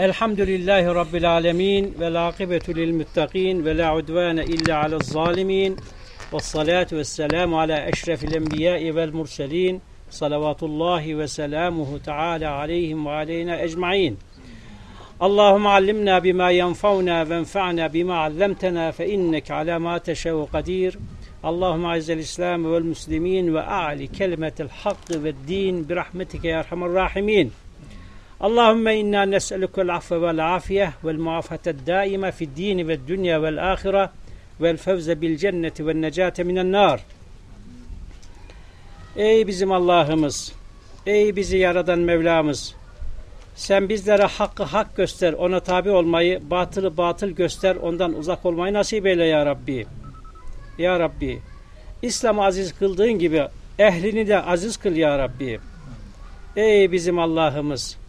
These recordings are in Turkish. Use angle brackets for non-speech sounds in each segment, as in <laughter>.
Elhamdülillahi Rabbil alemin ve lâkibetu lil muttaqin ve la udvâne illa alel zalimin ve salatu ve selamu ala eşrefil enbiyai vel murselin salavatullahi ve selamuhu teala aleyhim ve aleyna ecmain. Allahümme allimna bima yenfa'una ve enfa'na bima allamtena fe inneke ala ma teşevu kadir. Allahümme azzel İslam vel Allahümme inna nes'elukel affe vel afiye vel muafete daime fid dini ve dünya vel ahire vel fevze bil cenneti ve necate minen nar. Ey bizim Allah'ımız, ey bizi yaradan Mevlamız, sen bizlere hakkı hak göster, ona tabi olmayı, batılı batıl göster, ondan uzak olmayı nasip eyle ya Rabbi. Ya Rabbi, İslam'ı aziz kıldığın gibi ehlini de aziz kıl ya Rabbi. Ey bizim Allah'ımız,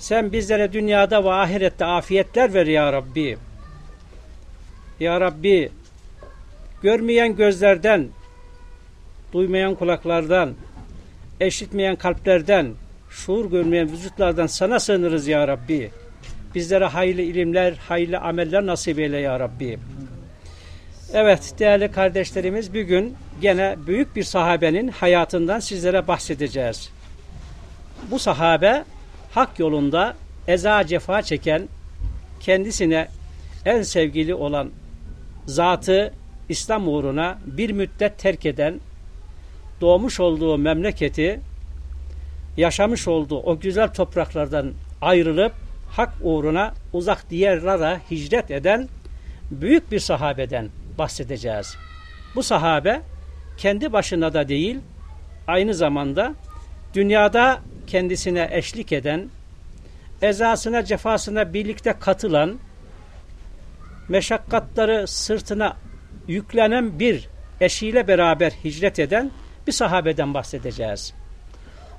sen bizlere dünyada ve ahirette afiyetler ver ya Rabbi. Ya Rabbi, görmeyen gözlerden, duymayan kulaklardan, eşitmeyen kalplerden, şuur görmeyen vücutlardan sana sığınırız ya Rabbi. Bizlere hayırlı ilimler, hayırlı ameller nasip eyle ya Rabbi. Evet değerli kardeşlerimiz bugün gene büyük bir sahabenin hayatından sizlere bahsedeceğiz. Bu sahabe hak yolunda eza cefa çeken kendisine en sevgili olan zatı İslam uğruna bir müddet terk eden doğmuş olduğu memleketi yaşamış olduğu o güzel topraklardan ayrılıp hak uğruna uzak diyarlara hicret eden büyük bir sahabeden bahsedeceğiz. Bu sahabe kendi başına da değil, aynı zamanda dünyada kendisine eşlik eden, ezasına cefasına birlikte katılan, meşakkatları sırtına yüklenen bir eşiyle beraber hicret eden bir sahabeden bahsedeceğiz.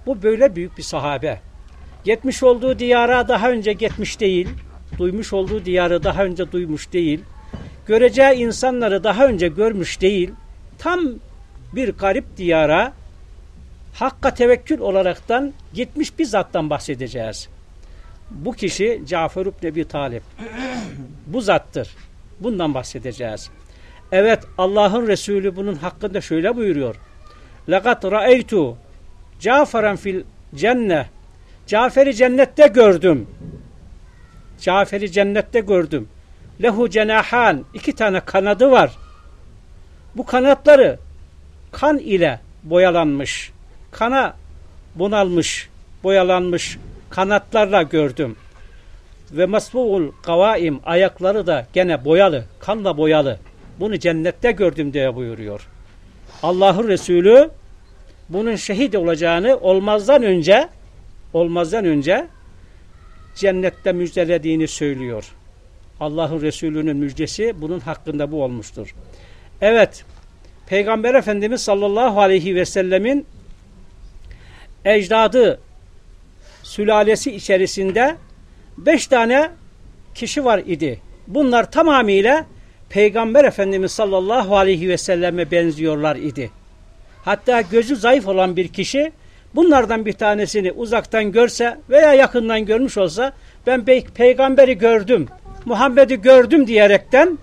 Bu böyle büyük bir sahabe. Gitmiş olduğu diyara daha önce gitmiş değil, duymuş olduğu diyarı daha önce duymuş değil, göreceği insanları daha önce görmüş değil, tam bir garip diyara Hakka tevekkül olaraktan gitmiş bir zattan bahsedeceğiz. Bu kişi Cafer İbni Ebi Talip. Bu zattır. Bundan bahsedeceğiz. Evet Allah'ın Resulü bunun hakkında şöyle buyuruyor. Lekat ra'eytu Caferen fil cenne Cafer'i cennette gördüm. Cafer'i cennette gördüm. Lehu cenahan iki tane kanadı var. Bu kanatları kan ile boyalanmış. Kana bunalmış, boyalanmış kanatlarla gördüm. Ve masbuğul kavaim ayakları da gene boyalı, kanla boyalı. Bunu cennette gördüm diye buyuruyor. Allah'ın Resulü bunun şehit olacağını olmazdan önce olmazdan önce cennette müjdelediğini söylüyor. Allah'ın Resulü'nün müjdesi bunun hakkında bu olmuştur. Evet, Peygamber Efendimiz sallallahu aleyhi ve sellemin ecdadı sülalesi içerisinde beş tane kişi var idi. Bunlar tamamıyla Peygamber Efendimiz sallallahu aleyhi ve selleme benziyorlar idi. Hatta gözü zayıf olan bir kişi bunlardan bir tanesini uzaktan görse veya yakından görmüş olsa ben peygamberi gördüm, Muhammed'i gördüm diyerekten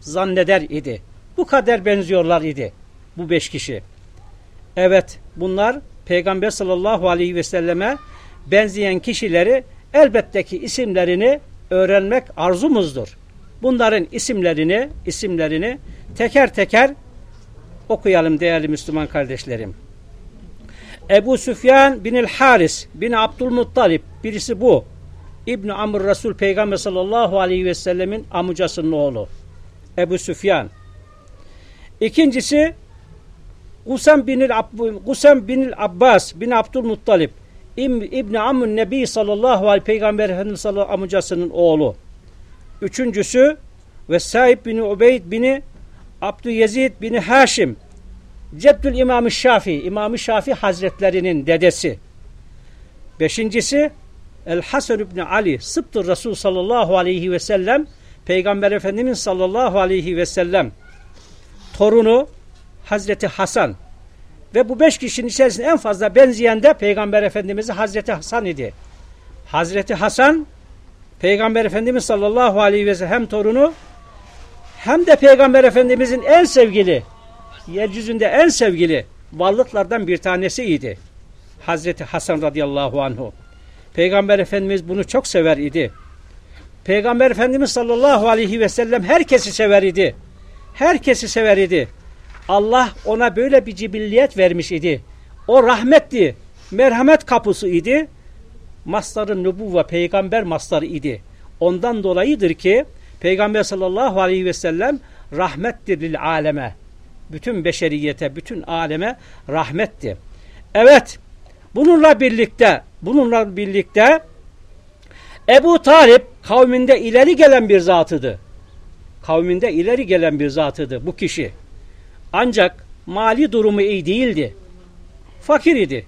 zanneder idi. Bu kadar benziyorlar idi bu beş kişi. Evet bunlar Peygamber sallallahu aleyhi ve selleme benzeyen kişileri elbette ki isimlerini öğrenmek arzumuzdur. Bunların isimlerini isimlerini teker teker okuyalım değerli Müslüman kardeşlerim. Ebu Süfyan bin el Haris bin Abdülmuttalip birisi bu. İbn Amr Resul Peygamber sallallahu aleyhi ve sellemin amcasının oğlu. Ebu Süfyan. İkincisi Kusem bin Kusem bin Abbas bin Abdülmuttalip İbn Amr Nebi sallallahu aleyhi Peygamber Efendimiz sallallahu amcasının oğlu. Üçüncüsü ve Saib bin Ubeyd bin Abdüyezid bin Haşim Ceddül İmam-ı Şafi İmam-ı Şafi Hazretlerinin dedesi. Beşincisi El Hasan ibn Ali Sıptır Resul sallallahu aleyhi ve sellem Peygamber Efendimiz sallallahu aleyhi ve sellem torunu Hazreti Hasan ve bu beş kişinin içerisinde en fazla benzeyen de Peygamber Efendimiz'e Hazreti Hasan idi. Hazreti Hasan Peygamber Efendimiz sallallahu aleyhi ve sellem hem torunu hem de Peygamber Efendimizin en sevgili, yeryüzünde en sevgili varlıklardan bir tanesiydi. Hazreti Hasan radıyallahu anhu. Peygamber Efendimiz bunu çok sever idi. Peygamber Efendimiz sallallahu aleyhi ve sellem herkesi sever idi. Herkesi sever idi. Allah ona böyle bir cibilliyet vermiş idi. O rahmetti, merhamet kapısı idi. Mastarı nübüvve peygamber mastarı idi. Ondan dolayıdır ki Peygamber sallallahu aleyhi ve sellem rahmettir lil aleme. Bütün beşeriyete, bütün aleme rahmetti. Evet, bununla birlikte, bununla birlikte Ebu Talip kavminde ileri gelen bir zatıdı. Kavminde ileri gelen bir zatıdı bu kişi. Ancak mali durumu iyi değildi. Fakir idi.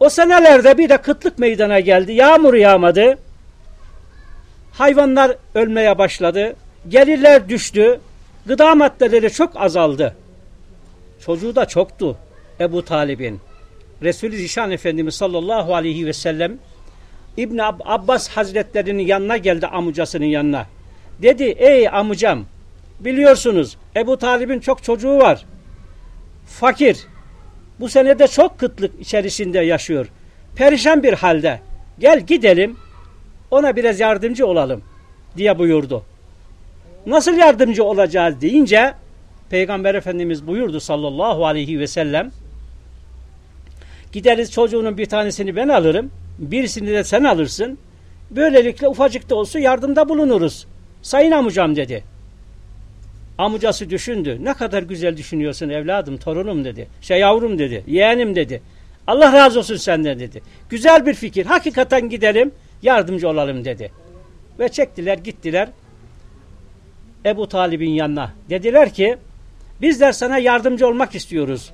O senelerde bir de kıtlık meydana geldi. Yağmur yağmadı. Hayvanlar ölmeye başladı. Gelirler düştü. Gıda maddeleri çok azaldı. Çocuğu da çoktu Ebu Talib'in. Resulü Zişan Efendimiz sallallahu aleyhi ve sellem İbn Abbas Hazretlerinin yanına geldi amcasının yanına. Dedi ey amcam biliyorsunuz Ebu Talib'in çok çocuğu var. Fakir. Bu senede çok kıtlık içerisinde yaşıyor. Perişan bir halde. Gel gidelim ona biraz yardımcı olalım diye buyurdu. Nasıl yardımcı olacağız deyince Peygamber Efendimiz buyurdu sallallahu aleyhi ve sellem gideriz çocuğunun bir tanesini ben alırım birisini de sen alırsın böylelikle ufacık da olsa yardımda bulunuruz. Sayın amcam dedi. Amcası düşündü. Ne kadar güzel düşünüyorsun evladım, torunum dedi. Şey yavrum dedi, yeğenim dedi. Allah razı olsun senden dedi. Güzel bir fikir. Hakikaten gidelim, yardımcı olalım dedi. Ve çektiler, gittiler. Ebu Talib'in yanına. Dediler ki, bizler sana yardımcı olmak istiyoruz.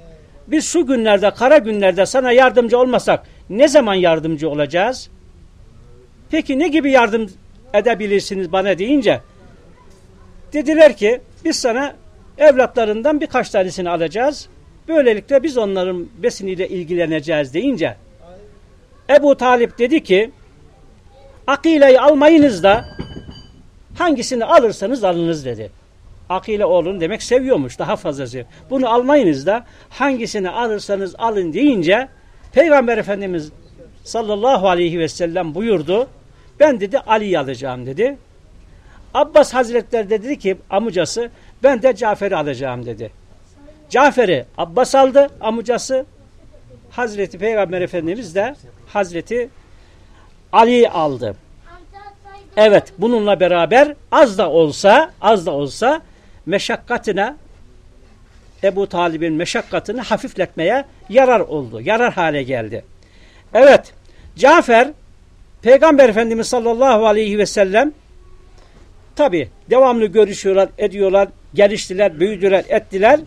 Biz şu günlerde, kara günlerde sana yardımcı olmasak ne zaman yardımcı olacağız? Peki ne gibi yardım edebilirsiniz bana deyince dediler ki biz sana evlatlarından birkaç tanesini alacağız. Böylelikle biz onların besiniyle ilgileneceğiz deyince Ebu Talip dedi ki Akile'yi almayınız da hangisini alırsanız alınız dedi. Akile oğlunu demek seviyormuş daha fazlası. Bunu almayınız da hangisini alırsanız alın deyince Peygamber Efendimiz sallallahu aleyhi ve sellem buyurdu. Ben dedi Ali'yi alacağım dedi. Abbas Hazretleri dedi ki amcası ben de Cafer'i alacağım dedi. Cafer'i Abbas aldı amcası. Hazreti Peygamber Efendimiz de Hazreti Ali'yi aldı. Evet bununla beraber az da olsa az da olsa meşakkatine Ebu Talib'in meşakkatini hafifletmeye yarar oldu. Yarar hale geldi. Evet Cafer Peygamber Efendimiz sallallahu aleyhi ve sellem tabi devamlı görüşüyorlar, ediyorlar, geliştiler, büyüdüler, ettiler.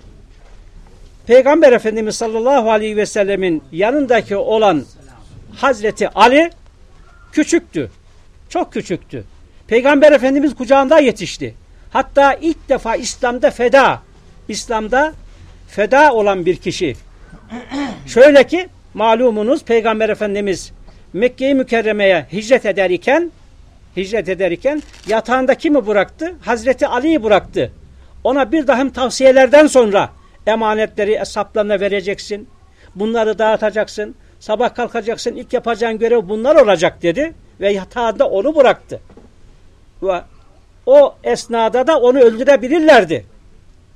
Peygamber Efendimiz sallallahu aleyhi ve sellemin yanındaki olan Hazreti Ali küçüktü. Çok küçüktü. Peygamber Efendimiz kucağında yetişti. Hatta ilk defa İslam'da feda, İslam'da feda olan bir kişi. Şöyle ki malumunuz Peygamber Efendimiz Mekke-i Mükerreme'ye hicret ederken hicret ederken yatağında kimi bıraktı? Hazreti Ali'yi bıraktı. Ona bir dahım tavsiyelerden sonra emanetleri hesaplarına vereceksin. Bunları dağıtacaksın. Sabah kalkacaksın. ilk yapacağın görev bunlar olacak dedi. Ve yatağında onu bıraktı. Ve o esnada da onu öldürebilirlerdi.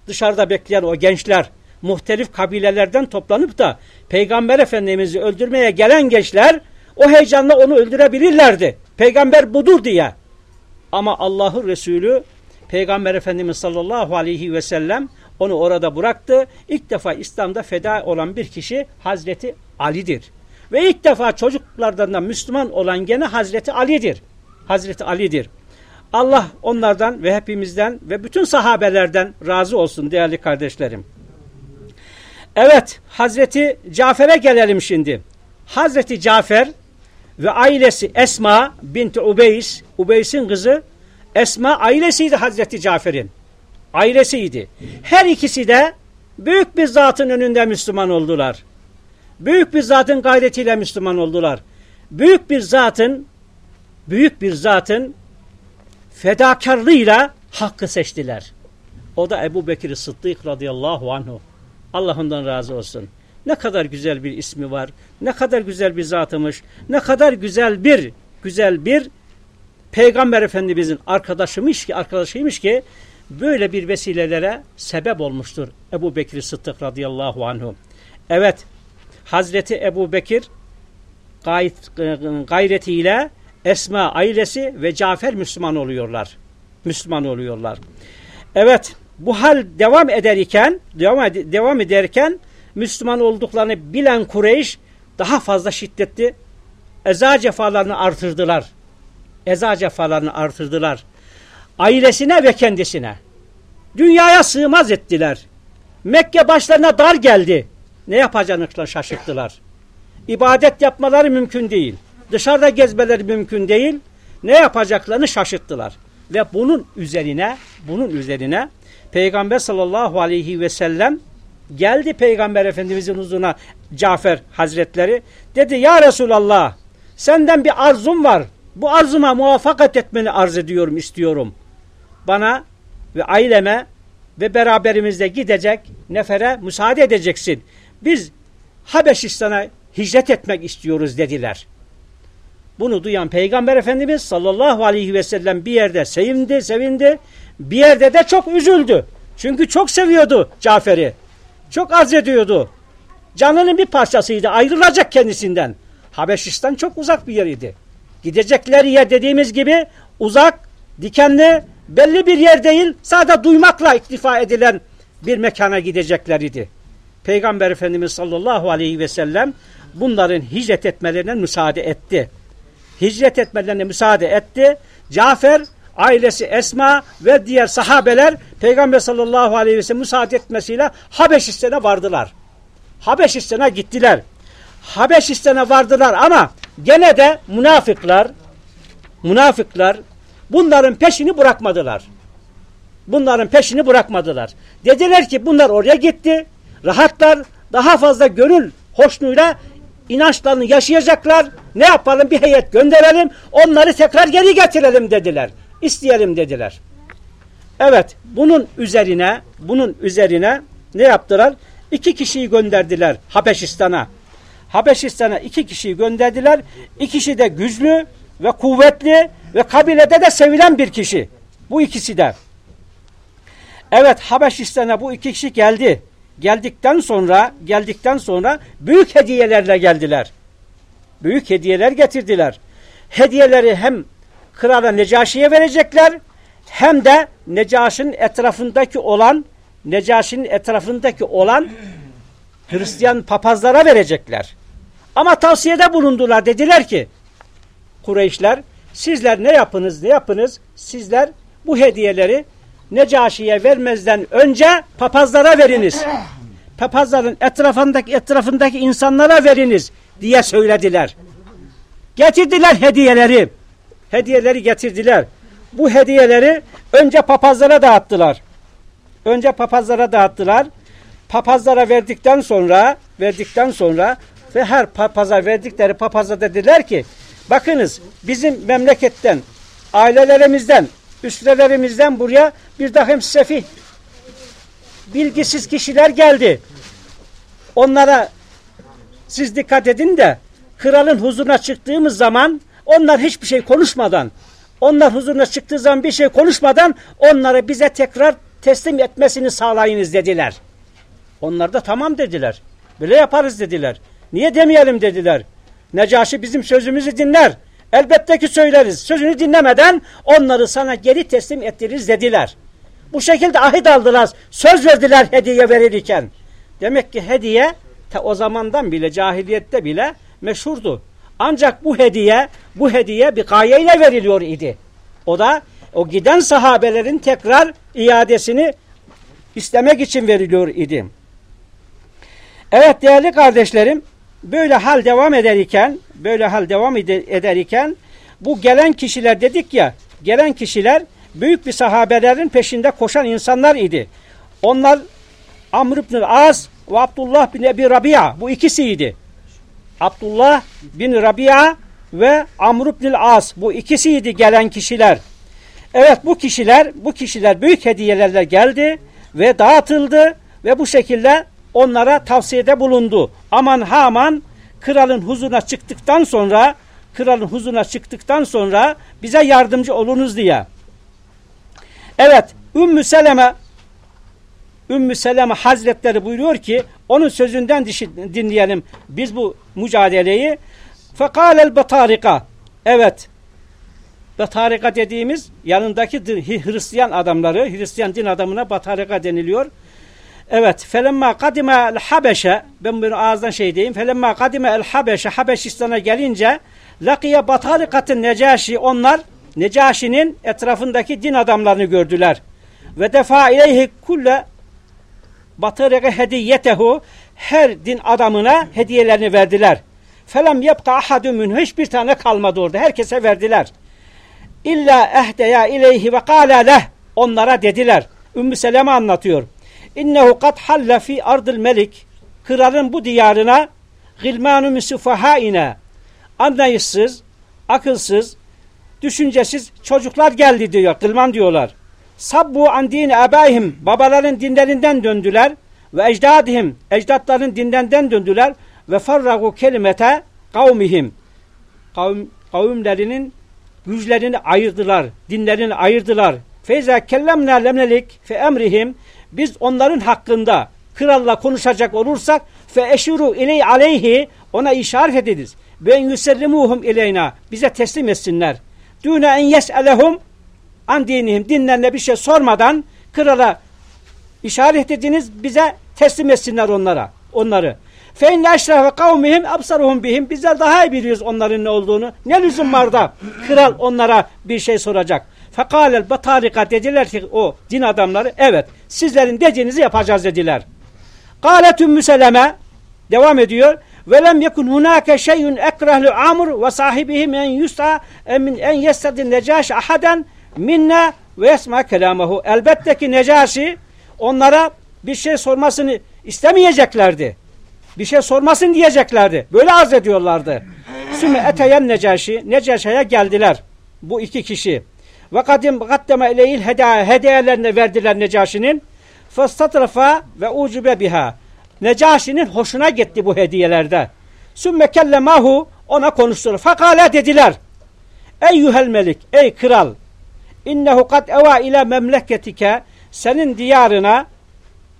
Dışarıda bekleyen o gençler muhtelif kabilelerden toplanıp da Peygamber Efendimiz'i öldürmeye gelen gençler o heyecanla onu öldürebilirlerdi. Peygamber budur diye. Ama Allah'ın Resulü Peygamber Efendimiz sallallahu aleyhi ve sellem onu orada bıraktı. İlk defa İslam'da feda olan bir kişi Hazreti Ali'dir. Ve ilk defa çocuklardan da Müslüman olan gene Hazreti Ali'dir. Hazreti Ali'dir. Allah onlardan ve hepimizden ve bütün sahabelerden razı olsun değerli kardeşlerim. Evet Hazreti Cafer'e gelelim şimdi. Hazreti Cafer ve ailesi Esma binti Ubeys, Ubeys'in kızı Esma ailesiydi Hazreti Cafer'in. Ailesiydi. Her ikisi de büyük bir zatın önünde Müslüman oldular. Büyük bir zatın gayretiyle Müslüman oldular. Büyük bir zatın büyük bir zatın fedakarlığıyla hakkı seçtiler. O da Ebu Bekir Sıddık radıyallahu anhu. Allah ondan razı olsun. Ne kadar güzel bir ismi var. Ne kadar güzel bir zatıymış. Ne kadar güzel bir güzel bir Peygamber Efendimizin arkadaşıymış ki arkadaşıymış ki böyle bir vesilelere sebep olmuştur Ebu Bekir Sıddık radıyallahu anhu. Evet Hazreti Ebu Bekir gayet, gayretiyle Esma ailesi ve Cafer Müslüman oluyorlar. Müslüman oluyorlar. Evet bu hal devam ederken devam, devam ederken Müslüman olduklarını bilen Kureyş daha fazla şiddetli eza cefalarını artırdılar. Eza cefalarını artırdılar. Ailesine ve kendisine. Dünyaya sığmaz ettiler. Mekke başlarına dar geldi. Ne yapacağını şaşırttılar. İbadet yapmaları mümkün değil. Dışarıda gezmeleri mümkün değil. Ne yapacaklarını şaşırttılar. Ve bunun üzerine bunun üzerine Peygamber sallallahu aleyhi ve sellem geldi Peygamber Efendimizin huzuruna Cafer Hazretleri. Dedi ya Resulallah senden bir arzum var. Bu arzuma muvaffakat etmeni arz ediyorum, istiyorum. Bana ve aileme ve beraberimizde gidecek nefere müsaade edeceksin. Biz Habeşistan'a hicret etmek istiyoruz dediler. Bunu duyan Peygamber Efendimiz sallallahu aleyhi ve sellem bir yerde sevindi, sevindi. Bir yerde de çok üzüldü. Çünkü çok seviyordu Cafer'i. Çok arz ediyordu. Canının bir parçasıydı. Ayrılacak kendisinden. Habeşistan çok uzak bir yeriydi. Gidecekleri yer dediğimiz gibi uzak, dikenli, belli bir yer değil. Sadece duymakla iktifa edilen bir mekana gidecekleriydi. Peygamber Efendimiz sallallahu aleyhi ve sellem bunların hicret etmelerine müsaade etti. Hicret etmelerine müsaade etti. Cafer, ailesi Esma ve diğer sahabeler Peygamber sallallahu aleyhi ve sellem müsaade etmesiyle Habeşistan'a vardılar. Habeşistan'a gittiler. Habeşistan'a vardılar ama gene de münafıklar münafıklar bunların peşini bırakmadılar. Bunların peşini bırakmadılar. Dediler ki bunlar oraya gitti. Rahatlar daha fazla gönül hoşluğuyla inançlarını yaşayacaklar. Ne yapalım bir heyet gönderelim onları tekrar geri getirelim dediler. İsteyelim dediler. Evet bunun üzerine bunun üzerine ne yaptılar? İki kişiyi gönderdiler Habeşistan'a. Habeşistan'a iki kişiyi gönderdiler. İkisi de güçlü ve kuvvetli ve kabilede de sevilen bir kişi. Bu ikisi de. Evet Habeşistan'a bu iki kişi geldi. Geldikten sonra geldikten sonra büyük hediyelerle geldiler. Büyük hediyeler getirdiler. Hediyeleri hem krala Necaşi'ye verecekler hem de Necaş'ın etrafındaki olan Necaş'ın etrafındaki olan Hristiyan papazlara verecekler. Ama tavsiyede bulundular. Dediler ki Kureyşler sizler ne yapınız ne yapınız sizler bu hediyeleri Necaşi'ye vermezden önce papazlara veriniz. Papazların etrafındaki etrafındaki insanlara veriniz diye söylediler. Getirdiler hediyeleri. Hediyeleri getirdiler. Bu hediyeleri önce papazlara dağıttılar. Önce papazlara dağıttılar. Papazlara verdikten sonra verdikten sonra ve her papaza verdikleri papaza dediler ki bakınız bizim memleketten ailelerimizden üstelerimizden buraya bir takım sefih bilgisiz kişiler geldi. Onlara siz dikkat edin de kralın huzuruna çıktığımız zaman onlar hiçbir şey konuşmadan onlar huzuruna çıktığı zaman bir şey konuşmadan onları bize tekrar teslim etmesini sağlayınız dediler. Onlar da tamam dediler. Böyle yaparız dediler. Niye demeyelim dediler. Necaşi bizim sözümüzü dinler. Elbette ki söyleriz. Sözünü dinlemeden onları sana geri teslim ettiririz dediler. Bu şekilde ahit aldılar. Söz verdiler hediye verirken. Demek ki hediye o zamandan bile cahiliyette bile meşhurdu. Ancak bu hediye bu hediye bir gayeyle veriliyor idi. O da o giden sahabelerin tekrar iadesini istemek için veriliyor idi. Evet değerli kardeşlerim böyle hal devam ederken böyle hal devam ederken bu gelen kişiler dedik ya gelen kişiler büyük bir sahabelerin peşinde koşan insanlar idi. Onlar Amr ibn Az ve Abdullah bin Ebi Rabia bu ikisiydi. Abdullah bin Rabia ve Amr ibn As bu ikisiydi gelen kişiler. Evet bu kişiler bu kişiler büyük hediyelerle geldi ve dağıtıldı ve bu şekilde onlara tavsiyede bulundu. Aman ha aman kralın huzuruna çıktıktan sonra kralın huzuruna çıktıktan sonra bize yardımcı olunuz diye. Evet Ümmü Seleme Ümmü Seleme Hazretleri buyuruyor ki onun sözünden dinleyelim biz bu mücadeleyi. Fekâlel batarika Evet Batarika dediğimiz yanındaki Hristiyan adamları, Hristiyan din adamına batarika deniliyor. Evet, felemma kadime el Habeşe, ben bunu ağızdan şey diyeyim, felemma kadime el Habeşe, Habeşistan'a gelince, lakiye batarikatın Necaşi, onlar Necaşi'nin etrafındaki din adamlarını gördüler. Ve defa ileyhi kulle batarika hediyetehu, her din adamına hediyelerini verdiler. Felem yapka ahadü hiçbir tane kalmadı orada, herkese verdiler. İlla ehdeya ileyhi ve kâle leh. Onlara dediler. Ümmü Seleme anlatıyor. İnnehu kad halle fi ardıl melik. Kralın bu diyarına gılmanu müsufahaine. Anlayışsız, akılsız, düşüncesiz çocuklar geldi diyor. Gılman diyorlar. Sabbu an dini abayhim. Babaların dinlerinden döndüler. Ve ecdadihim. Ecdatların dinlerinden döndüler. Ve farragu kelimete kavmihim. Kavm, kavimlerinin yüzlerini ayırdılar, dinlerini ayırdılar. Feyza kellemna lemnelik fe emrihim biz onların hakkında kralla konuşacak olursak fe eşuru iley aleyhi ona işaret ediniz. Ve yusellimuhum ileyna bize teslim etsinler. Düne en yes'elehum an dinihim dinlerine bir şey sormadan krala işaret ediniz bize teslim etsinler onlara onları. Fe inne eşrefe kavmihim absaruhum bihim. Bizler daha iyi biliyoruz onların ne olduğunu. Ne lüzum var da kral onlara bir şey soracak. Fekalel batarika dediler ki o din adamları evet sizlerin dediğinizi yapacağız dediler. Kaletüm müseleme devam ediyor. Ve lem yekun hunake şeyun ekrahlu amr ve sahibihim en yusta min en yestadin necaş ahaden minna ve yesma kelamahu. Elbette ki Necaşi onlara bir şey sormasını istemeyeceklerdi bir şey sormasın diyeceklerdi. Böyle arz ediyorlardı. Sümme eteyen Necaşi, Necaşi'ye geldiler. Bu iki kişi. Ve kadim gaddeme ileyil hediyelerine verdiler Necaşi'nin. Fastatrafa ve ucube biha. Necaşi'nin hoşuna gitti bu hediyelerde. Sümme kellemahu ona konuştular. Fakale dediler. Eyyuhel melik, ey kral. İnnehu kad eva ile memleketike senin diyarına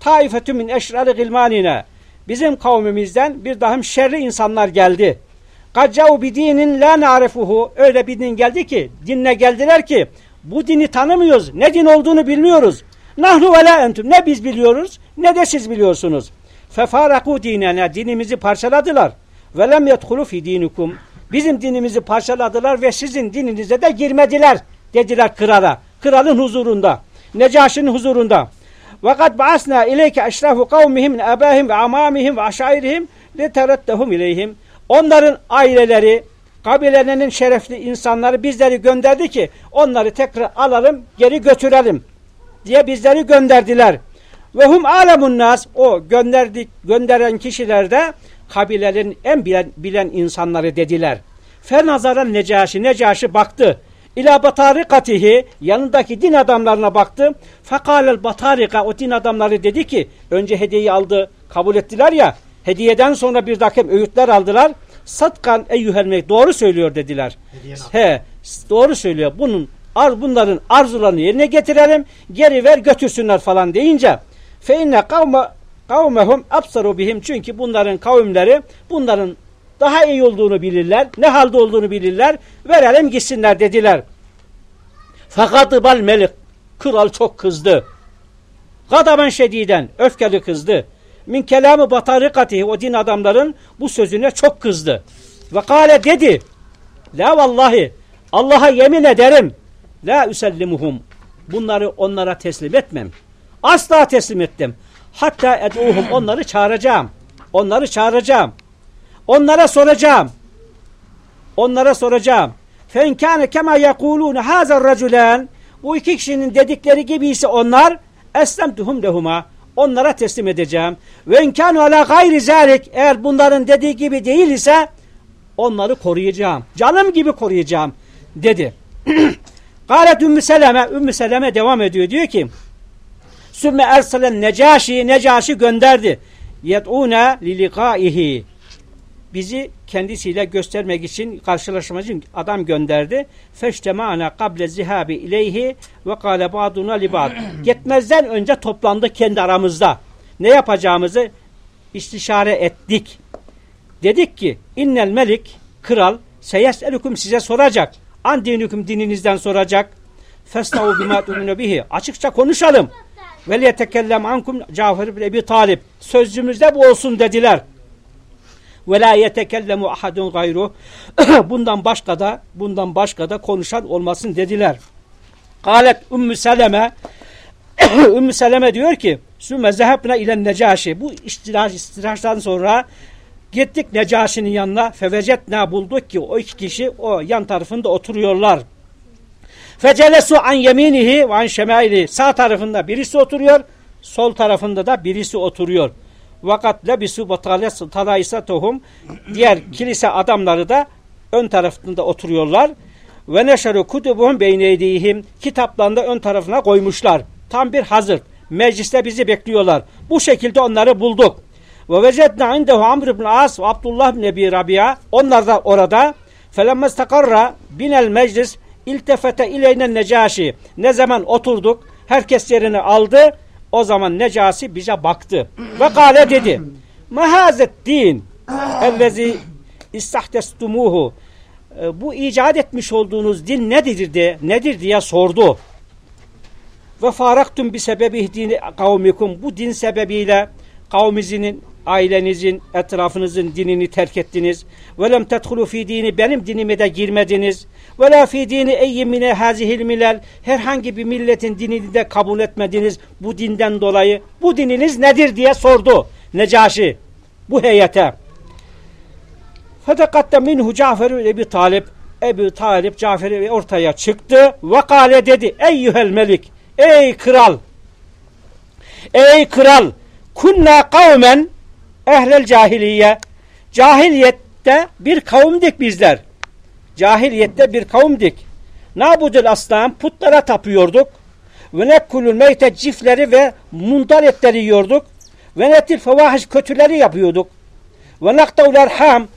taifetü min eşrarı gilmanine bizim kavmimizden bir dahım şerri insanlar geldi. Kaccav bir dinin la na'rifuhu öyle bir din geldi ki dinle geldiler ki bu dini tanımıyoruz. Ne din olduğunu bilmiyoruz. Nahnu ve la entüm ne biz biliyoruz ne de siz biliyorsunuz. Fefaraku dinene dinimizi parçaladılar. Ve lem yedhulu fi dinikum bizim dinimizi parçaladılar ve sizin dininize de girmediler dediler krala. Kralın huzurunda. Necaşi'nin huzurunda. Ve kad ba'asna ileyke eşrafu kavmihim min abahim ve amamihim ve aşairihim leterettehum ileyhim. Onların aileleri, kabilelerinin şerefli insanları bizleri gönderdi ki onları tekrar alalım, geri götürelim diye bizleri gönderdiler. Ve hum alemun nas o gönderdik gönderen kişiler de kabilelerin en bilen, bilen insanları dediler. Fernazara Necaşi, Necaşi baktı. İlâ batarikatihi yanındaki din adamlarına baktı. Fekalel batarika o din adamları dedi ki önce hediyeyi aldı kabul ettiler ya hediyeden sonra bir takım öğütler aldılar. Satkan eyyühel doğru söylüyor dediler. He doğru söylüyor. Bunun ar bunların arzularını yerine getirelim. Geri ver götürsünler falan deyince fe inne kavme kavmehum absaru bihim çünkü bunların kavimleri bunların daha iyi olduğunu bilirler. Ne halde olduğunu bilirler. Verelim gitsinler dediler. Fakat bal melik. Kral çok kızdı. Gadaben şediden. Öfkeli kızdı. Min kelamı batarikatihi o din adamların bu sözüne çok kızdı. Ve kale dedi. La vallahi Allah'a yemin ederim. La üsellimuhum. Bunları onlara teslim etmem. Asla teslim ettim. Hatta eduhum onları çağıracağım. Onları çağıracağım. Onlara soracağım. Onlara soracağım. Fenkâne kema yekulûne hâzer raculen bu iki kişinin dedikleri gibi ise onlar eslemtuhum lehuma onlara teslim edeceğim. Ve enkânu alâ gayri zâlik eğer bunların dediği gibi değil ise onları koruyacağım. Canım gibi koruyacağım dedi. <clears throat> Galet Ümmü Seleme, Ümmü Seleme devam ediyor. Diyor ki, Sümme erselen necaşi, necaşi gönderdi. Yed'une li liqaihi. Bizi kendisiyle göstermek için, karşılaşmak için adam gönderdi. Feştemana kable zihabi ileyhi ve kâle ba'duna li ba'd. Gitmezden <clears throat> önce toplandık kendi aramızda. Ne yapacağımızı istişare ettik. Dedik ki, innel melik, kral, seyeselükum size soracak. An dinüküm dininizden soracak. Festavu bima bihi. Açıkça konuşalım. Ve liyetekellem ankum Cafer bin Ebi Talip. Sözcümüzde bu olsun dediler. Ve la yetekellemu ahadun gayru. bundan başka da bundan başka da konuşan olmasın dediler. Galet Ümmü Seleme Ümmü Seleme diyor ki Sümme zehebne ile necaşi. Bu istiraç, istiraçtan sonra gittik Necaşi'nin yanına. Fevecetna bulduk ki o iki kişi o yan tarafında oturuyorlar. Fecelesu an yeminihi ve an şemaili. Sağ tarafında birisi oturuyor, sol tarafında da birisi oturuyor. Vakat lebisu talaysatuhum. Diğer kilise adamları da ön tarafında oturuyorlar. Ve neşeru kutubuhum beyneydiğim. Kitaplarında ön tarafına koymuşlar. Tam bir hazır. Mecliste bizi bekliyorlar. Bu şekilde onları bulduk. Ve vecedna indehu Amr ibn As ve Abdullah ibn Ebi Rabia. Onlar da orada. Felemme stakarra binel meclis İltefete ileyne necaşi. Ne zaman oturduk, herkes yerini aldı. O zaman Necasi bize baktı. Ve kale dedi. Mahazet din ellezi istahtestumuhu. E, bu icat etmiş olduğunuz din nedir diye, nedir diye sordu. Ve faraktum bir sebebi dini kavmikum. Bu din sebebiyle kavmizinin ailenizin, etrafınızın dinini terk ettiniz. Ve lem tedhulu fi dini benim dinime de girmediniz. Ve la fi dini eyyimine hazihil milel herhangi bir milletin dinini de kabul etmediniz bu dinden dolayı. Bu dininiz nedir diye sordu Necaşi bu heyete. Fedekatte minhu Cafer Ebi Talip Ebu Talip Cafer'i ortaya çıktı ve kale dedi eyyühel melik ey kral ey kral kunna kavmen ehlel cahiliye cahiliyette bir kavimdik bizler. Cahiliyette bir kavimdik. Nabudul aslan putlara tapıyorduk. Ve nekkulül meyte cifleri ve mundar etleri yiyorduk. Ve netil fevahiş kötüleri yapıyorduk. Ve naktavler ham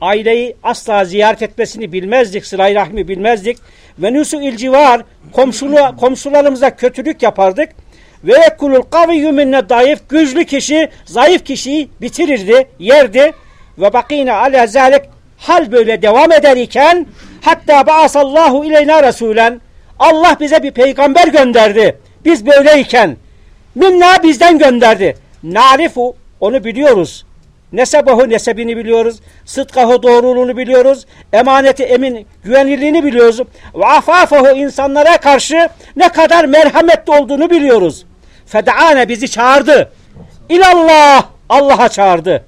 aileyi asla ziyaret etmesini bilmezdik. Sıla-i rahmi bilmezdik. Ve nusu ilcivar komşulu, komşularımıza kötülük yapardık. Ve yekulul kaviyyü minne zayıf. Güçlü kişi zayıf kişiyi bitirirdi, yerdi. Ve bakine ala zalik hal böyle devam eder iken hatta ba'asallahu ileyna resulen Allah bize bir peygamber gönderdi. Biz böyleyken minna bizden gönderdi. Narifu onu biliyoruz. Nesebahu nesebini biliyoruz. Sıdkahu doğruluğunu biliyoruz. Emaneti emin güvenildiğini biliyoruz. Ve afafahu insanlara karşı ne kadar merhametli olduğunu biliyoruz. Fedaane bizi çağırdı. İlallah Allah'a çağırdı.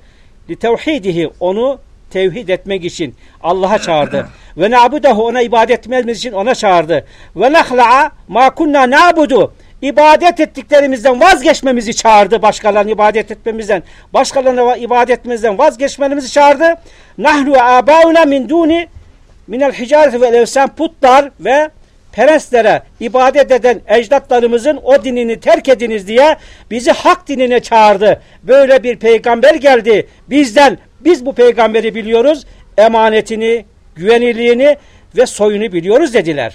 Li tevhidihi onu tevhid etmek için Allah'a çağırdı. Ve nabudahu ona ibadet etmemiz için ona çağırdı. Ve nahla'a ma kunna nabudu ibadet ettiklerimizden vazgeçmemizi çağırdı. Başkalarına ibadet etmemizden, başkalarına ibadet etmemizden vazgeçmemizi çağırdı. Nahnu abauna min duni minel hicareti ve evsen putlar ve perestlere ibadet eden ecdatlarımızın o dinini terk ediniz diye bizi hak dinine çağırdı. Böyle bir peygamber geldi bizden. Biz bu peygamberi biliyoruz. Emanetini, güveniliğini ve soyunu biliyoruz dediler.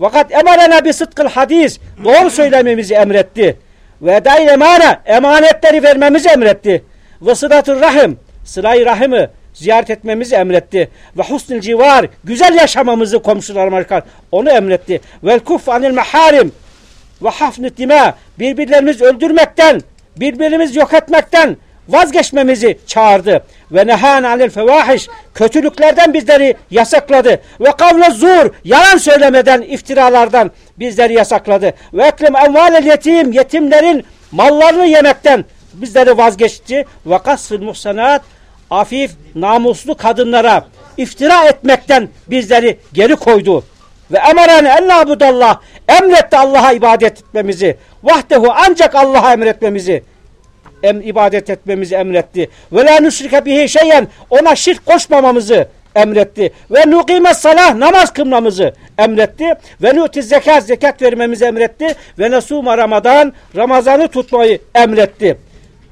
Fakat emarena bi sıdkıl hadis. Doğru söylememizi emretti. Ve dail emane. Emanetleri vermemizi emretti. Ve sıdatır rahim. Sıla-i rahimi ziyaret etmemizi emretti. Ve husnül civar. Güzel yaşamamızı komşularıma onu emretti. Vel kuf anil meharim. Ve hafnü dima. Birbirlerimizi öldürmekten, birbirimizi yok etmekten, vazgeçmemizi çağırdı. Ve nehan alel fevahiş kötülüklerden bizleri yasakladı. Ve kavle zur yalan söylemeden iftiralardan bizleri yasakladı. Ve eklem envalel yetim yetimlerin mallarını yemekten bizleri vazgeçti. Ve kasfil muhsanat afif namuslu kadınlara iftira etmekten bizleri geri koydu. Ve emarane en nabudallah emretti Allah'a ibadet etmemizi. Vahdehu ancak Allah'a emretmemizi em, ibadet etmemizi emretti. Ve la nusrike bihi şeyen ona şirk koşmamamızı emretti. Ve nukime salah namaz kılmamızı emretti. Ve nuti zekat zekat vermemizi emretti. Ve nesuma Ramazan Ramazan'ı tutmayı emretti.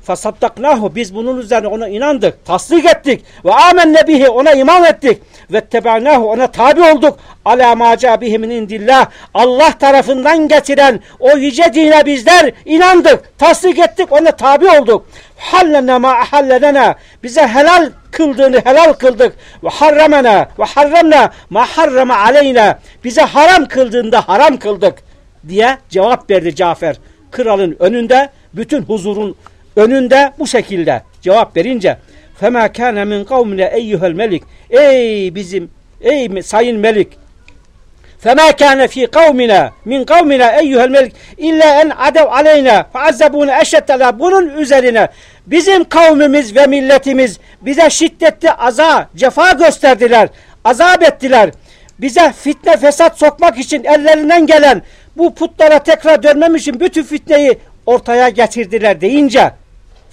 Fasaddaknahu biz bunun üzerine ona inandık, tasdik ettik ve amenne bihi ona iman ettik. ve tebe'nahu ona tabi olduk. Ala ma bihi indillah Allah tarafından getiren o yüce dine bizler inandık, tasdik ettik, ona tabi olduk. Hallena ma hallenena bize helal kıldığını helal kıldık. ve harramena ve harramna ma harrama aleyna bize haram kıldığında haram kıldık diye cevap verdi Cafer. Kralın önünde bütün huzurun önünde bu şekilde cevap verince فَمَا كَانَ مِنْ قَوْمِنَا اَيُّهَا melik Ey bizim, ey sayın melik فَمَا كَانَ ف۪ي قَوْمِنَا مِنْ قَوْمِنَا اَيُّهَا melik اِلَّا en adev aleyna فَعَزَّبُونَ eşettela Bunun üzerine bizim kavmimiz ve milletimiz bize şiddetli aza, cefa gösterdiler, azap ettiler. Bize fitne fesat sokmak için ellerinden gelen bu putlara tekrar dönmem için bütün fitneyi ortaya getirdiler deyince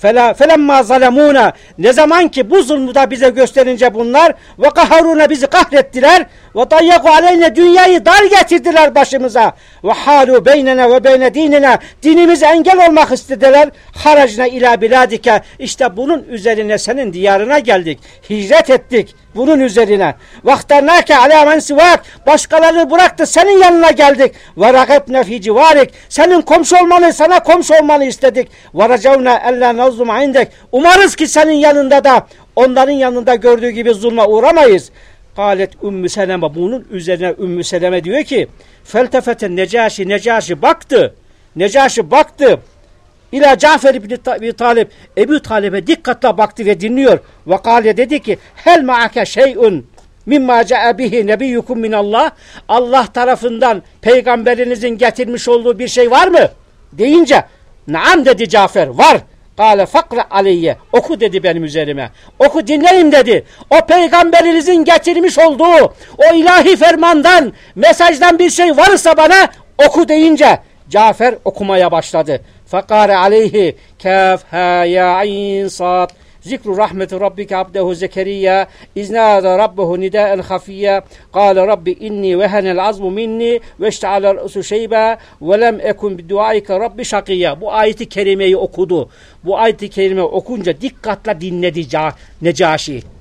Fela felemma zalemuna. Ne zaman ki bu zulmü da bize gösterince bunlar ve kaharuna bizi kahrettiler ve dayyaku aleyne dünyayı dar getirdiler başımıza. Ve halu beynene ve beyne dinine dinimize engel olmak istediler. Haracına ila biladike. İşte bunun üzerine senin diyarına geldik. Hicret ettik bunun üzerine. Vaktarnake ala men sivak. Başkalarını bıraktı senin yanına geldik. Ve rakibne fi civarik. Senin komşu olmanı sana komşu olmanı istedik. Ve racavna ella nazlum indek umarız ki senin yanında da onların yanında gördüğü gibi zulma uğramayız Galet Ümmü Seleme bunun üzerine Ümmü Seleme diyor ki feltefete Necaşi Necaşi baktı. Necaşi baktı. İla Cafer İbni Talib Ebu Talib'e dikkatle baktı ve dinliyor. Ve kale dedi ki hel maake şeyun mimma ca'a bihi nebiyyukum minallah Allah tarafından peygamberinizin getirmiş olduğu bir şey var mı? Deyince naam dedi Cafer var. Kale fakra aleyye. Oku dedi benim üzerime. Oku dinleyin dedi. O peygamberinizin getirmiş olduğu o ilahi fermandan, mesajdan bir şey varsa bana oku deyince Cafer okumaya başladı. Fakare aleyhi kaf ha ya ayn sad Zikru rahmeti rabbike abdehu Zekeriya iznâda rabbehu nidâen hafiyya Kâle rabbi inni vehenel azmu minni ve işte'ale r'su şeyba ve lem ekun biduaike rabbi şakiyya. Bu ayeti kerimeyi okudu. Bu ayeti kerime okunca dikkatle dinledi Necaşi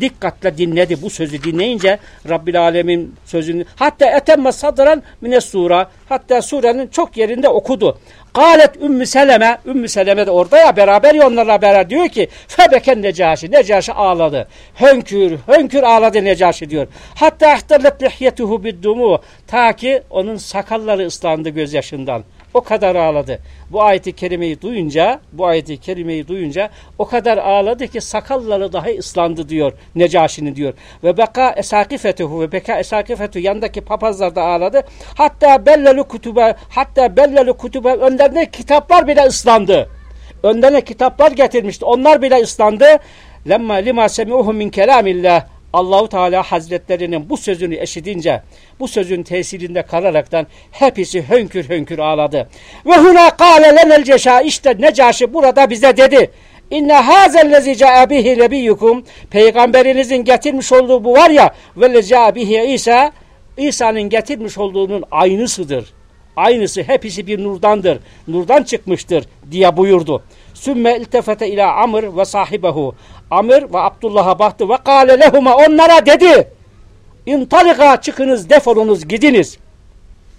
dikkatle dinledi bu sözü dinleyince Rabbil Alemin sözünü hatta etemme sadran mine sura hatta surenin çok yerinde okudu. Galet Ümmü Seleme, Ümmü Seleme de orada ya beraber ya onlarla beraber diyor ki Febeken Necaşi, Necaşi ağladı. Hönkür, hönkür ağladı Necaşi diyor. Hatta ihtallet lihyetuhu biddumu. Ta ki onun sakalları ıslandı gözyaşından. O kadar ağladı. Bu ayeti kerimeyi duyunca, bu ayeti kerimeyi duyunca o kadar ağladı ki sakalları dahi ıslandı diyor Necaşi'nin diyor. Ve beka esakifetuhu ve beka esakifetu yandaki papazlar da ağladı. Hatta bellelu kutube hatta bellelu kutube önlerine kitaplar bile ıslandı. Önlerine kitaplar getirmişti. Onlar bile ıslandı. Lemma lima semi'uhu min kelamillah Allahu Teala Hazretlerinin bu sözünü eşidince, bu sözün tesirinde kalaraktan hepsi hönkür hönkür ağladı. Ve huna kâle lenel ceşâ işte Necaşi burada bize dedi. İnne hâzellezî câe bihi nebiyyukum Peygamberinizin getirmiş olduğu bu var ya ve lecâ bihi İsa İsa'nın getirmiş olduğunun aynısıdır. Aynısı hepsi bir nurdandır. Nurdan çıkmıştır diye buyurdu. Sümme iltefete ila Amr ve sahibehu. Amr ve Abdullah'a baktı ve kâle lehuma onlara dedi. İntalika çıkınız defolunuz gidiniz.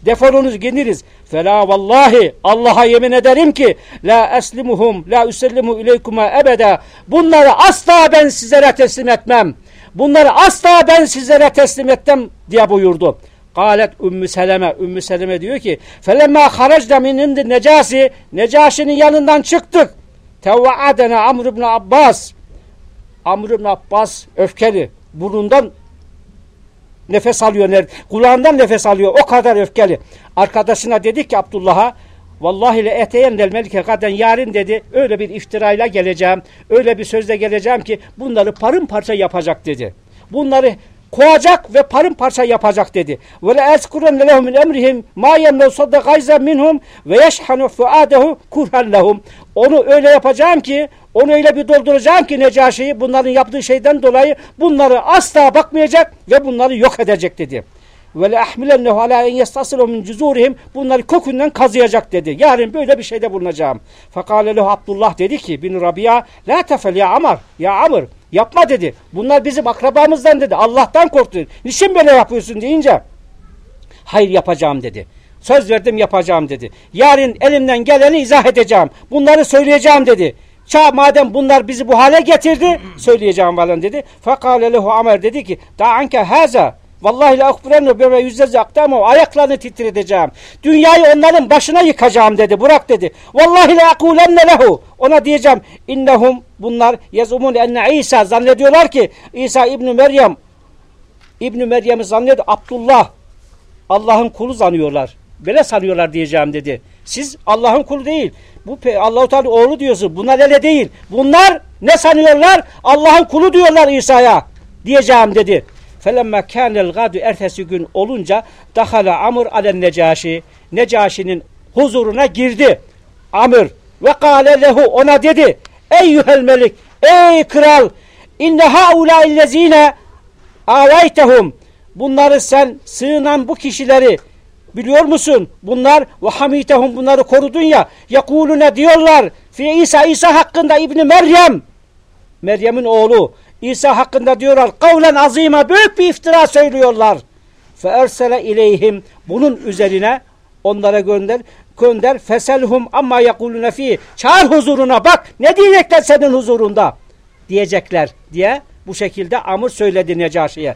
Defolunuz gidiniz. Fela vallahi Allah'a yemin ederim ki la eslimuhum la üsellimu ileykuma ebede. Bunları asla ben sizlere teslim etmem. Bunları asla ben sizlere teslim etmem diye buyurdu. Galet Ümmü Seleme, Ümmü Seleme diyor ki felemma haracda min indi necasi, Necaşi'nin yanından çıktık. Tevvaadena Amr ibn Abbas. Amr ibn Abbas öfkeli. Burnundan nefes alıyor. Kulağından nefes alıyor. O kadar öfkeli. Arkadaşına dedi ki Abdullah'a Vallahi le eteyen del melike kaden yarın dedi öyle bir iftirayla geleceğim. Öyle bir sözle geleceğim ki bunları parça yapacak dedi. Bunları kovacak ve paramparça yapacak dedi. Ve la eskuren lehum min emrihim ma yemlev sadda gayza minhum ve yeşhanu fuadehu kurhan lehum. Onu öyle yapacağım ki Onu öyle bir dolduracağım ki Necaşi'yi bunların yaptığı şeyden dolayı bunları asla bakmayacak ve bunları yok edecek dedi. Ve le ahmilennehu ala en yestasilu min cuzurihim bunları kökünden kazıyacak dedi. Yarın böyle bir şeyde bulunacağım. Fakale lehu Abdullah dedi ki bin Rabia la tefel ya Amr ya Amr yapma dedi. Bunlar bizim akrabamızdan dedi. Allah'tan korktu. Niçin böyle yapıyorsun deyince hayır yapacağım dedi. Söz verdim yapacağım dedi. Yarın elimden geleni izah edeceğim. Bunları söyleyeceğim dedi. Ça madem bunlar bizi bu hale getirdi söyleyeceğim falan dedi. Fakale lehu Amer dedi ki da anke haza Vallahi la akbirennu bime yüzdezi akdamo ayaklarını titredeceğim. Dünyayı onların başına yıkacağım dedi. Burak dedi. Vallahi la akulenne lehu. Ona diyeceğim. İnnehum bunlar yezumun enne İsa zannediyorlar ki İsa İbni Meryem İbni Meryem'i zannediyor. Abdullah Allah'ın kulu sanıyorlar. Böyle sanıyorlar diyeceğim dedi. Siz Allah'ın kulu değil. Bu Allahu Teala oğlu diyorsun. Bunlar öyle değil. Bunlar ne sanıyorlar? Allah'ın kulu diyorlar İsa'ya diyeceğim dedi. Felemme kânel gadu ertesi gün olunca dahala Amr alen Necaşi. Necaşi'nin huzuruna girdi. Amr ve kâle lehu ona dedi. Eyyühel melik, ey kral, inne haulâillezîne avaytehum. Bunları sen sığınan bu kişileri biliyor musun? Bunlar ve hamitehum bunları korudun ya. Yakulune diyorlar fi İsa İsa hakkında İbni Meryem. Meryem'in oğlu. İsa hakkında diyorlar kavlen azima büyük bir iftira söylüyorlar. Fe ersele ileyhim bunun üzerine onlara gönder gönder feselhum amma yekulune fi çağır huzuruna bak ne diyecekler senin huzurunda diyecekler diye bu şekilde Amr söyledi Necaşi'ye.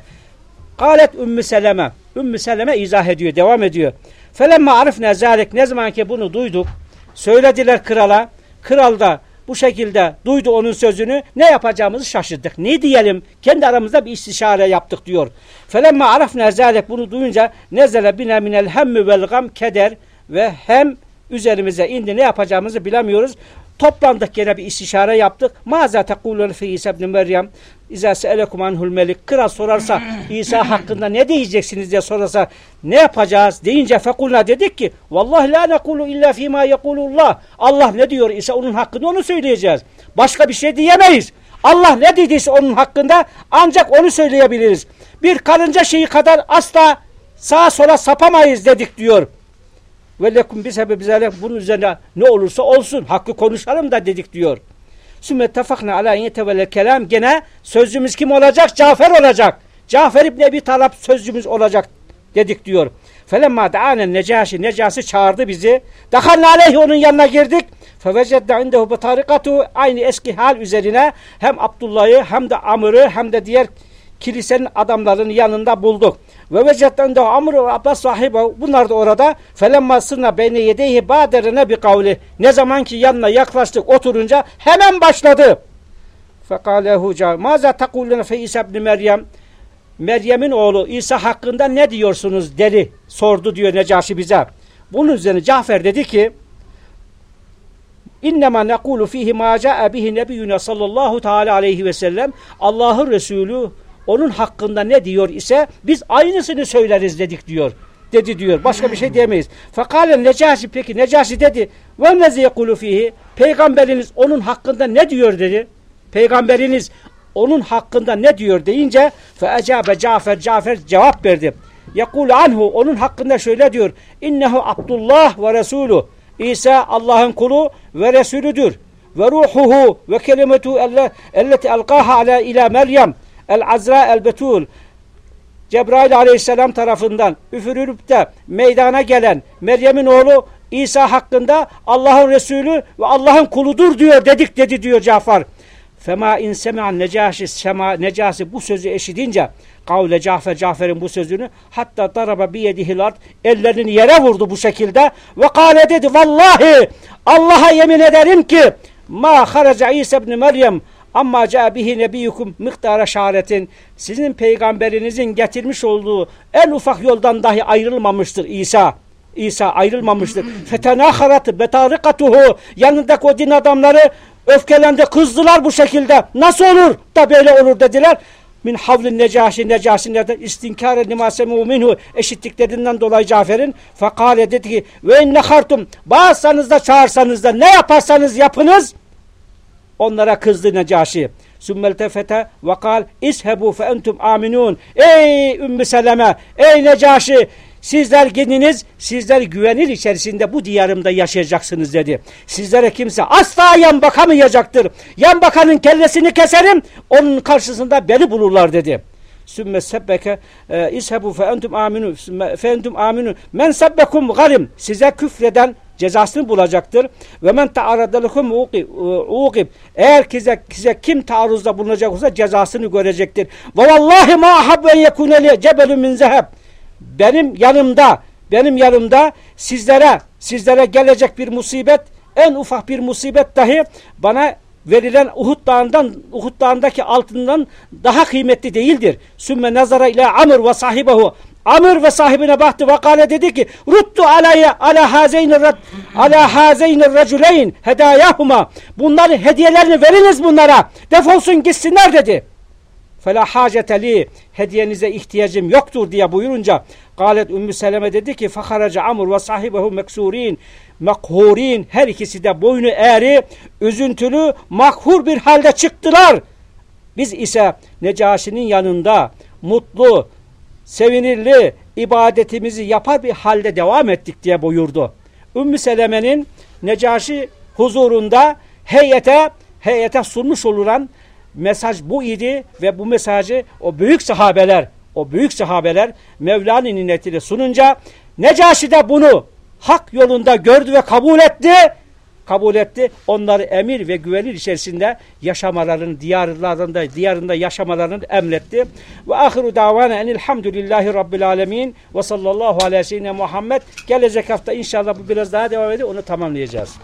Kalet Ümmü Seleme. Ümmü Seleme izah ediyor, devam ediyor. Felemma arifne zalik ne zaman ki bunu duyduk, söylediler krala. Kral da bu şekilde duydu onun sözünü ne yapacağımızı şaşırdık. Ne diyelim? Kendi aramızda bir istişare yaptık diyor. Felemma arafne zalik bunu duyunca nezele bine minel hemmü vel gam keder ve hem üzerimize indi ne yapacağımızı bilemiyoruz. Toplandık gene bir istişare yaptık. Maza tekulun fi İsa ibn Meryem. İza se'elekum anhul melik. Kral sorarsa İsa hakkında ne diyeceksiniz diye sorarsa ne yapacağız deyince fekulna dedik ki vallahi la nekulu illa fima yekulullah. Allah ne diyor İsa onun hakkında onu söyleyeceğiz. Başka bir şey diyemeyiz. Allah ne dediyse onun hakkında ancak onu söyleyebiliriz. Bir karınca şeyi kadar asla sağa sola sapamayız dedik diyor. Ve lekum bir sebebi zalik bunun üzerine ne olursa olsun hakkı konuşalım da dedik diyor. Sümme tefakna ala yetevel kelam gene sözcümüz kim olacak? Cafer olacak. Cafer İbni Ebi Talab sözcümüz olacak dedik diyor. Felemma da'anen Necaşi, Necasi çağırdı bizi. Dahalna aleyhi onun yanına girdik. Fevecedde indehu betarikatu aynı eski hal üzerine hem Abdullah'ı hem de Amr'ı hem de diğer kilisenin adamlarının yanında bulduk. Ve vecetten de Amr ve Abbas sahibi bunlar da orada felemma sırna beyne yedeyhi baderine bir kavli. Ne zaman ki yanına yaklaştık oturunca hemen başladı. Fekale huca maza takulune fe İsa ibn Meryem Meryem'in oğlu İsa hakkında ne diyorsunuz deli sordu diyor Necaşi bize. Bunun üzerine Cafer dedi ki İnnemâ nekulu fihi mâ câe bihi nebiyyüne sallallahu teâlâ aleyhi ve sellem Allah'ın Resulü onun hakkında ne diyor ise biz aynısını söyleriz dedik diyor. Dedi diyor. Başka bir şey diyemeyiz. Fakalen Necasi peki Necasi dedi. Ve neze yekulu fihi. Peygamberiniz onun hakkında ne diyor dedi. Peygamberiniz onun hakkında ne diyor deyince fe ecabe Cafer Cafer cevap verdi. Yekul anhu onun hakkında şöyle diyor. İnnehu Abdullah ve Resulü. İsa Allah'ın kulu ve Resulüdür. Ve ruhuhu ve kelimetu elleti alqaha ala ila Meryem. El-Azra el-Betul Cebrail aleyhisselam tarafından üfürülüp de meydana gelen Meryem'in oğlu İsa hakkında Allah'ın Resulü ve Allah'ın kuludur diyor dedik dedi diyor Cafer. Fema in semi'an necaşi sema necasi bu sözü eşidince kavle Cafer Cafer'in bu sözünü hatta daraba bi yedihil ellerini yere vurdu bu şekilde ve kale dedi vallahi Allah'a yemin ederim ki ma haraca İsa ibn Meryem amma ca bihi nebiyyukum miktara şaretin. Sizin peygamberinizin getirmiş olduğu en ufak yoldan dahi ayrılmamıştır İsa. İsa ayrılmamıştır. Fetenaharat betarikatuhu yanındaki o din adamları öfkelendi, kızdılar bu şekilde. Nasıl olur da böyle olur dediler. Min havlin necaşi necasinlerden istinkare nimasemu minhu eşitliklerinden dolayı Cafer'in fekale dedi ki ve inne hartum bağırsanız da çağırsanız da ne yaparsanız yapınız Onlara kızdı Necaşi. Sümmeltefete ve kal ishebu fe entum aminun. Ey Ümmü Seleme, ey Necaşi sizler gidiniz, sizler güvenir içerisinde bu diyarımda yaşayacaksınız dedi. Sizlere kimse asla yan bakamayacaktır. Yan bakanın kellesini keserim, onun karşısında beni bulurlar dedi. Sümme sebbeke e, ishebu fe entum aminu fe entum aminu men sebbekum garim size küfreden cezasını bulacaktır. Ve men taarradalekum uqib eğer size, size kim taarruzda bulunacak olsa cezasını görecektir. Ve vallahi ma habben yekuneli cebelun min zeheb benim yanımda benim yanımda sizlere sizlere gelecek bir musibet en ufak bir musibet dahi bana verilen Uhud dağından Uhud dağındaki altından daha kıymetli değildir. Sümme nazara ile Amr ve sahibehu Amr ve sahibine baktı ve kale dedi ki ruttu alaya ala hazeyn ala hazeyn raculeyn hedayahuma bunların hediyelerini veriniz bunlara defolsun gitsinler dedi. Fela hacete li hediyenize ihtiyacım yoktur diye buyurunca Galet Ümmü Seleme dedi ki faharaca Amr ve sahibehu meksurin makhurin her ikisi de boynu eğri üzüntülü makhur bir halde çıktılar. Biz ise Necaşi'nin yanında mutlu, sevinirli ibadetimizi yapar bir halde devam ettik diye buyurdu. Ümmü Seleme'nin Necaşi huzurunda heyete heyete sunmuş olunan mesaj bu idi ve bu mesajı o büyük sahabeler o büyük sahabeler Mevla'nın ninnetiyle sununca Necaşi de bunu hak yolunda gördü ve kabul etti. Kabul etti. Onları emir ve güvenilir içerisinde yaşamalarını, diyarlarında, diyarında yaşamalarını emretti. Ve ahiru davana enilhamdülillahi rabbil alemin ve sallallahu aleyhi ve Muhammed. Gelecek hafta inşallah bu biraz daha devam ediyor. Onu tamamlayacağız.